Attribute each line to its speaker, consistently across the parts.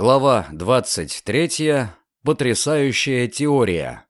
Speaker 1: Глава 23. Потрясающая теория.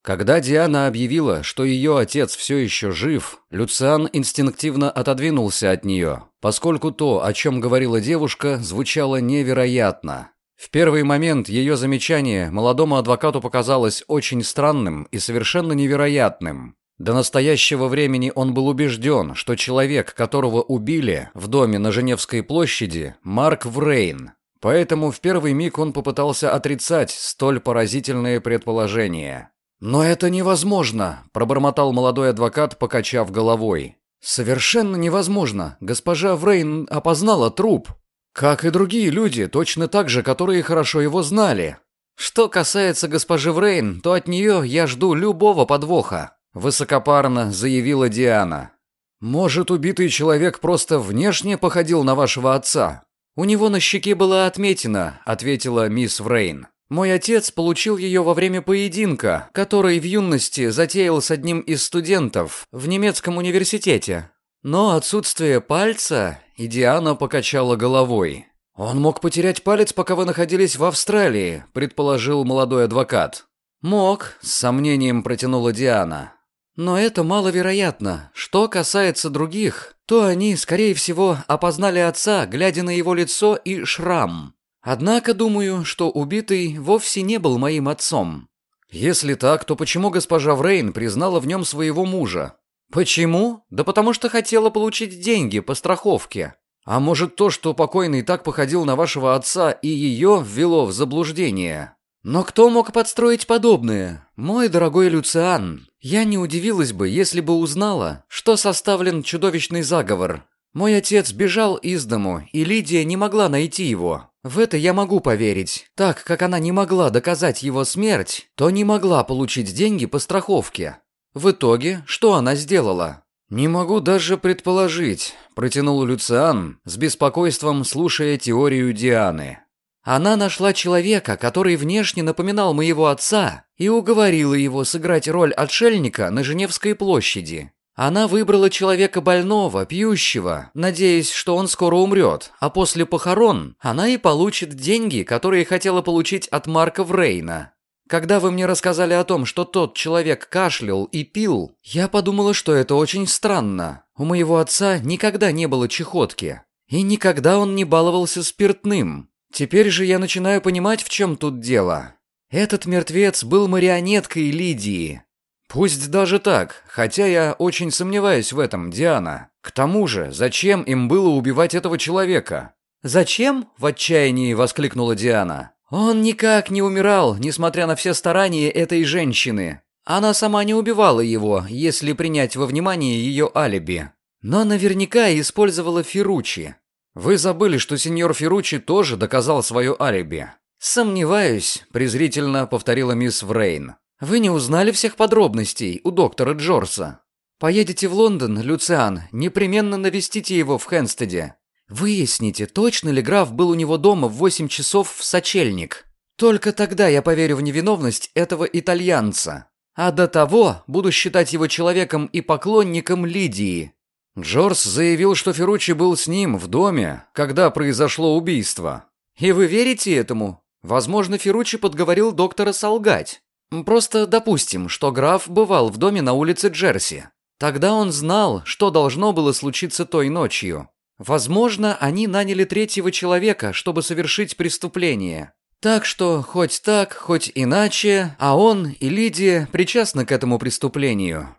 Speaker 1: Когда Диана объявила, что ее отец все еще жив, Люциан инстинктивно отодвинулся от нее, поскольку то, о чем говорила девушка, звучало невероятно. В первый момент ее замечание молодому адвокату показалось очень странным и совершенно невероятным. До настоящего времени он был убежден, что человек, которого убили в доме на Женевской площади, Марк Врейн, Поэтому в первый миг он попытался отрицать столь поразительное предположение. «Но это невозможно», – пробормотал молодой адвокат, покачав головой. «Совершенно невозможно. Госпожа Врейн опознала труп. Как и другие люди, точно так же, которые хорошо его знали. Что касается госпожи Врейн, то от нее я жду любого подвоха», – высокопарно заявила Диана. «Может, убитый человек просто внешне походил на вашего отца?» «У него на щеке была отметина», — ответила мисс Врейн. «Мой отец получил ее во время поединка, который в юности затеял с одним из студентов в немецком университете. Но отсутствие пальца...» И Диана покачала головой. «Он мог потерять палец, пока вы находились в Австралии», — предположил молодой адвокат. «Мог», — с сомнением протянула Диана. «Но это маловероятно. Что касается других, то они, скорее всего, опознали отца, глядя на его лицо и шрам. Однако думаю, что убитый вовсе не был моим отцом. Если так, то почему госпожа Врейн признала в нем своего мужа? Почему? Да потому что хотела получить деньги по страховке. А может то, что покойный так походил на вашего отца и ее ввело в заблуждение? Но кто мог подстроить подобное? Мой дорогой Люциан, я не удивилась бы, если бы узнала, что составлен чудовищный заговор. Мой отец бежал из дому, и Лидия не могла найти его. В это я могу поверить. Так как она не могла доказать его смерть, то не могла получить деньги по страховке. В итоге, что она сделала? «Не могу даже предположить», – протянул Люциан, с беспокойством слушая теорию Дианы. Она нашла человека, который внешне напоминал моего отца, и уговорила его сыграть роль отшельника на Женевской площади. Она выбрала человека больного, пьющего, надеясь, что он скоро умрет, а после похорон она и получит деньги, которые хотела получить от Марка Врейна. Когда вы мне рассказали о том, что тот человек кашлял и пил, я подумала, что это очень странно. У моего отца никогда не было чехотки, и никогда он не баловался спиртным. Теперь же я начинаю понимать, в чем тут дело. Этот мертвец был марионеткой Лидии. Пусть даже так, хотя я очень сомневаюсь в этом, Диана. К тому же, зачем им было убивать этого человека? «Зачем?» – в отчаянии воскликнула Диана. «Он никак не умирал, несмотря на все старания этой женщины. Она сама не убивала его, если принять во внимание ее алиби. Но наверняка использовала Ферручи. Вы забыли, что сеньор Ферручи тоже доказал свое алиби. Сомневаюсь, презрительно повторила мисс Врейн. Вы не узнали всех подробностей у доктора Джорса. Поедете в Лондон, Люциан, непременно навестите его в Хенстеде. Выясните, точно ли граф был у него дома в 8 часов в сочельник. Только тогда я поверю в невиновность этого итальянца. А до того буду считать его человеком и поклонником Лидии. Джорс заявил, что Ферручи был с ним в доме, когда произошло убийство. И вы верите этому? Возможно, Ферручи подговорил доктора солгать. Просто допустим, что граф бывал в доме на улице Джерси. Тогда он знал, что должно было случиться той ночью. Возможно, они наняли третьего человека, чтобы совершить преступление. Так что, хоть так, хоть иначе, а он и Лидия причастны к этому преступлению.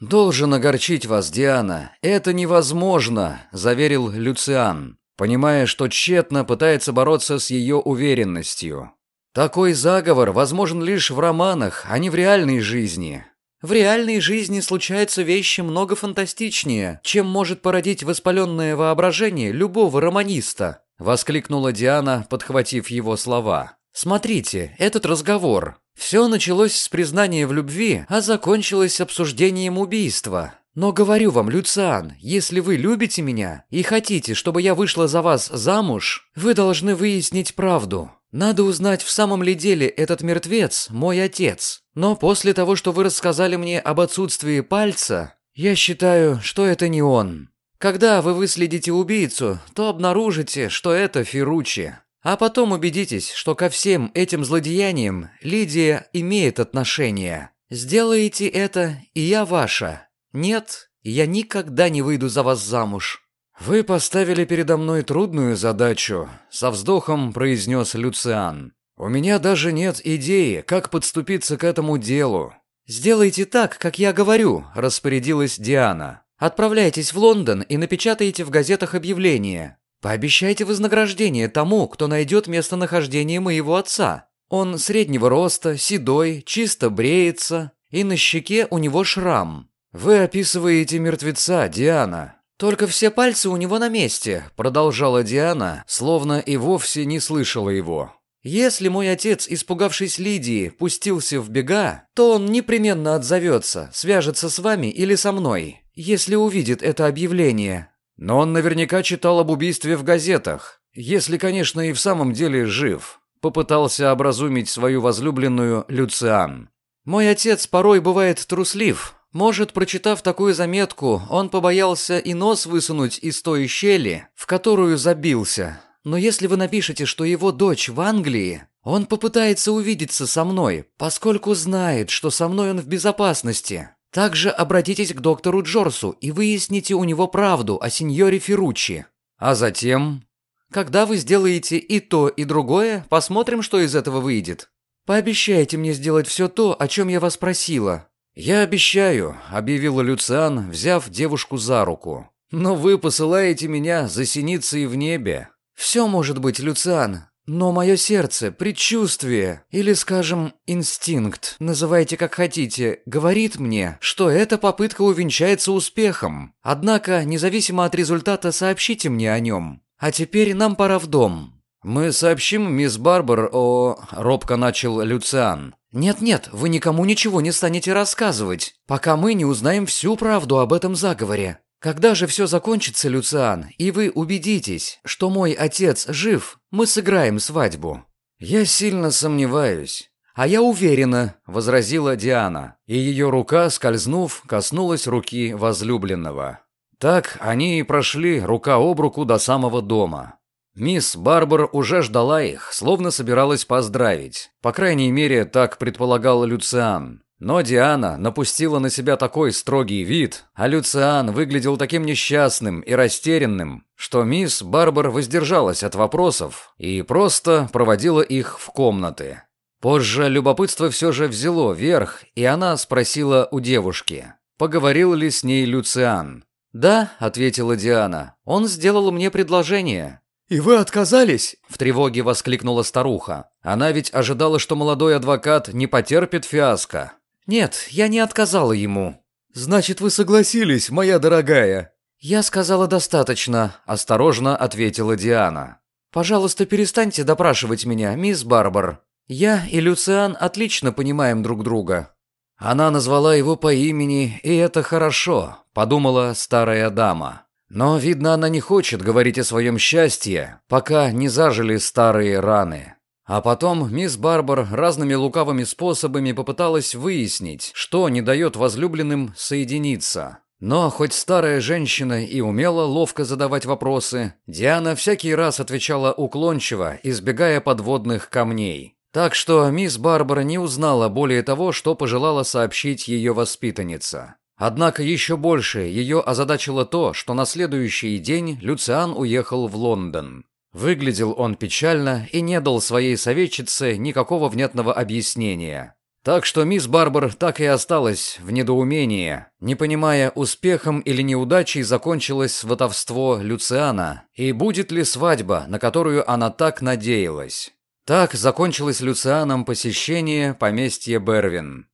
Speaker 1: «Должен огорчить вас, Диана. Это невозможно», – заверил Люциан, понимая, что тщетно пытается бороться с ее уверенностью. «Такой заговор возможен лишь в романах, а не в реальной жизни». «В реальной жизни случаются вещи много фантастичнее, чем может породить воспаленное воображение любого романиста», – воскликнула Диана, подхватив его слова. «Смотрите, этот разговор. Все началось с признания в любви, а закончилось обсуждением убийства. Но говорю вам, Люциан, если вы любите меня и хотите, чтобы я вышла за вас замуж, вы должны выяснить правду. Надо узнать, в самом ли деле этот мертвец мой отец. Но после того, что вы рассказали мне об отсутствии пальца, я считаю, что это не он. Когда вы выследите убийцу, то обнаружите, что это Ферручи.
Speaker 2: А потом убедитесь, что ко всем этим злодеяниям Лидия имеет отношение. Сделаете это, и я ваша. Нет, я никогда не выйду за вас замуж».
Speaker 1: «Вы поставили передо мной трудную задачу», — со вздохом произнес Люциан. «У меня даже нет идеи, как подступиться к этому делу».
Speaker 2: «Сделайте так, как я говорю», — распорядилась Диана. «Отправляйтесь в Лондон и напечатайте в газетах объявление. Пообещайте вознаграждение тому, кто найдет местонахождение моего отца. Он среднего роста, седой, чисто бреется, и на щеке у него шрам.
Speaker 1: Вы описываете мертвеца, Диана.
Speaker 2: Только все пальцы у него на месте, продолжала Диана,
Speaker 1: словно и вовсе не слышала его.
Speaker 2: Если мой отец, испугавшись Лидии, пустился в бега, то он непременно отзовется, свяжется с вами или со мной, если увидит это объявление.
Speaker 1: Но он наверняка читал об убийстве в газетах, если, конечно, и в самом деле жив. Попытался образумить свою возлюбленную Люциан.
Speaker 2: Мой отец порой бывает труслив. Может, прочитав такую заметку, он побоялся и нос высунуть из той щели, в которую забился. Но если вы напишете, что его дочь в Англии, он попытается увидеться со мной, поскольку знает, что со мной он в безопасности. Также обратитесь к доктору Джорсу и выясните у него правду о сеньоре Ферруччи.
Speaker 1: А затем,
Speaker 2: когда вы сделаете и то, и другое, посмотрим, что из этого выйдет. Пообещайте мне сделать все то, о чем я вас просила.
Speaker 1: Я обещаю, объявила Люциан, взяв девушку за руку. Но вы посылаете меня за синицей в небе.
Speaker 2: Все может быть, Люциан, но мое сердце, предчувствие, или, скажем, инстинкт, называйте как хотите, говорит мне, что эта попытка увенчается успехом. Однако, независимо от результата, сообщите мне о нем. А теперь нам пора в дом.
Speaker 1: Мы сообщим мисс Барбар о... Робко начал Люциан.
Speaker 2: Нет-нет, вы никому ничего не станете рассказывать, пока мы не узнаем всю правду об этом заговоре. Когда же все закончится, Люциан, и вы убедитесь, что мой отец жив, мы сыграем свадьбу».
Speaker 1: «Я сильно сомневаюсь».
Speaker 2: «А я уверена», — возразила
Speaker 1: Диана, и ее рука, скользнув, коснулась руки возлюбленного. Так они и прошли рука об руку до самого дома. Мисс Барбар уже ждала их, словно собиралась поздравить. По крайней мере, так предполагал Люциан. Но Диана напустила на себя такой строгий вид, а Люциан выглядел таким несчастным и растерянным, что мисс Барбар воздержалась от вопросов и просто проводила их в комнаты. Позже любопытство все же взяло верх, и она спросила у девушки, поговорил ли с ней Люциан.
Speaker 2: «Да», — ответила Диана, — «он сделал мне предложение».
Speaker 1: «И вы отказались?» — в тревоге воскликнула старуха. Она ведь ожидала, что молодой адвокат не потерпит фиаско.
Speaker 2: «Нет, я не отказала ему».
Speaker 1: «Значит, вы согласились, моя дорогая?»
Speaker 2: «Я сказала достаточно», — осторожно ответила Диана. «Пожалуйста, перестаньте допрашивать меня, мисс Барбар. Я и Люциан отлично понимаем друг друга».
Speaker 1: Она назвала его по имени, и это хорошо, подумала старая дама. Но, видно, она не хочет говорить о своем счастье, пока не зажили старые раны. А потом мисс Барбар разными лукавыми способами попыталась выяснить, что не дает возлюбленным соединиться. Но хоть старая женщина и умела ловко задавать вопросы, Диана всякий раз отвечала уклончиво, избегая подводных камней. Так что мисс Барбара не узнала более того, что пожелала сообщить ее воспитанница. Однако еще больше ее озадачило то, что на следующий день Люциан уехал в Лондон. Выглядел он печально и не дал своей советчице никакого внятного объяснения. Так что мисс Барбар так и осталась в недоумении, не понимая, успехом или неудачей закончилось сватовство Люциана, и будет ли свадьба, на которую она так надеялась. Так закончилось Люцианом посещение поместья Бервин.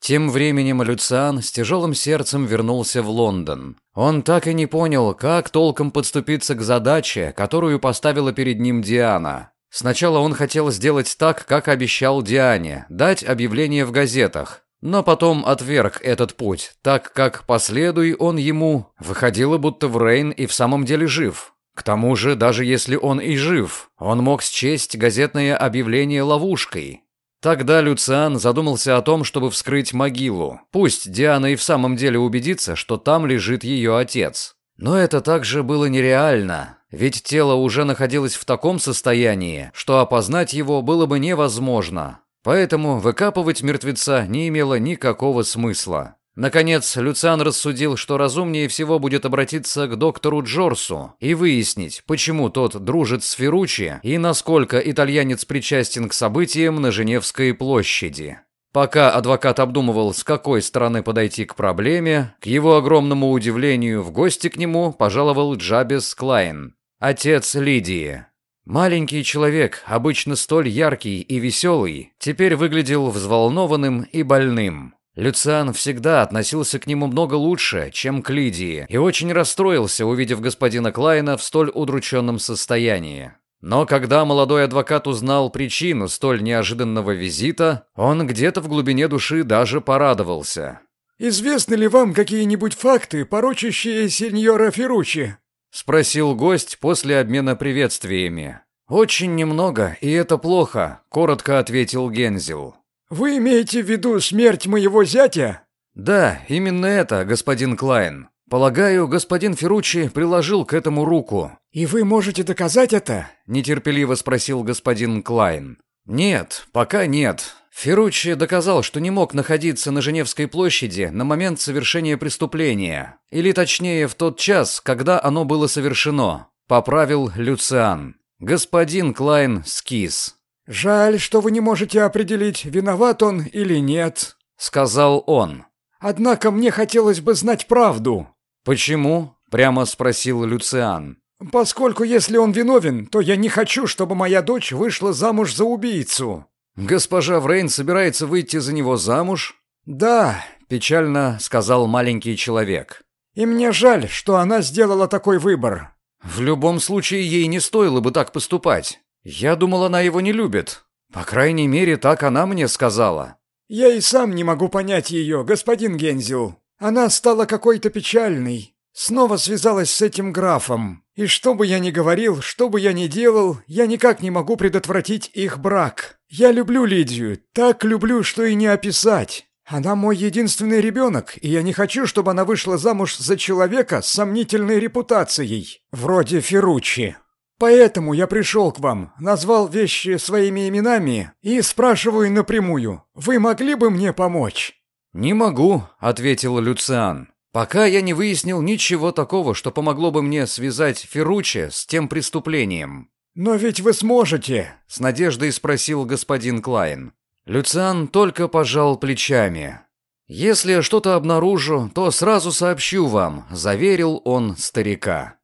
Speaker 1: Тем временем Люциан с тяжелым сердцем вернулся в Лондон. Он так и не понял, как толком подступиться к задаче, которую поставила перед ним Диана. Сначала он хотел сделать так, как обещал Диане, дать объявление в газетах. Но потом отверг этот путь, так как, последуй он ему, выходило, будто в Рейн и в самом деле жив. К тому же, даже если он и жив, он мог счесть газетное объявление ловушкой. Тогда Люциан задумался о том, чтобы вскрыть могилу. Пусть Диана и в самом деле убедится, что там лежит ее отец. Но это также было нереально. ведь тело уже находилось в таком состоянии, что опознать его было бы невозможно. Поэтому выкапывать мертвеца не имело никакого смысла. Наконец, Люциан рассудил, что разумнее всего будет обратиться к доктору Джорсу и выяснить, почему тот дружит с Ферручи и насколько итальянец причастен к событиям на Женевской площади. Пока адвокат обдумывал, с какой стороны подойти к проблеме, к его огромному удивлению в гости к нему пожаловал Джабес Клайн, отец Лидии. Маленький человек, обычно столь яркий и веселый, теперь выглядел взволнованным и больным. Люциан всегда относился к нему много лучше, чем к Лидии, и очень расстроился, увидев господина Клайна в столь удрученном состоянии. Но когда молодой адвокат узнал причину столь неожиданного визита, он где-то в глубине души даже порадовался.
Speaker 3: «Известны ли вам какие-нибудь факты, порочащие сеньора Ферручи?»
Speaker 1: — спросил гость после обмена приветствиями. «Очень немного, и это плохо», — коротко ответил Гензел.
Speaker 3: «Вы имеете в виду смерть моего зятя?»
Speaker 1: «Да, именно это, господин Клайн. Полагаю, господин Ферручи приложил к этому руку».
Speaker 3: «И вы можете доказать это?»
Speaker 1: – нетерпеливо спросил господин Клайн. «Нет, пока нет. Ферручи доказал, что не мог находиться на Женевской площади на момент совершения преступления, или точнее в тот час, когда оно было совершено», – поправил Люциан. «Господин Клайн скис».
Speaker 3: «Жаль, что вы не можете определить, виноват он или нет», —
Speaker 1: сказал он.
Speaker 3: «Однако мне хотелось бы знать правду».
Speaker 1: «Почему?» — прямо спросил Люциан.
Speaker 3: «Поскольку если он виновен, то я не хочу, чтобы моя дочь вышла замуж за убийцу».
Speaker 1: «Госпожа Врейн собирается выйти за него замуж?»
Speaker 3: «Да», —
Speaker 1: печально сказал маленький человек.
Speaker 3: «И мне жаль, что она сделала такой выбор».
Speaker 1: «В любом случае, ей не стоило бы так поступать. Я думал, она его не любит. По крайней мере, так она мне сказала.
Speaker 3: Я и сам не могу понять ее, господин Гензел. Она стала какой-то печальной. Снова связалась с этим графом. И что бы я ни говорил, что бы я ни делал, я никак не могу предотвратить их брак. Я люблю Лидию, так люблю, что и не описать. Она мой единственный ребенок, и я не хочу, чтобы она вышла замуж за человека с сомнительной репутацией, вроде Ферруччи. Поэтому я пришел к вам, назвал вещи своими именами и спрашиваю напрямую, вы могли бы мне помочь?»
Speaker 1: «Не могу», — ответил Люциан. «Пока я не выяснил ничего такого, что помогло бы мне связать Ферруче с тем преступлением».
Speaker 3: «Но ведь вы сможете», —
Speaker 1: с надеждой спросил господин Клайн. Люциан только пожал плечами. «Если я что-то обнаружу, то сразу сообщу вам», — заверил он старика.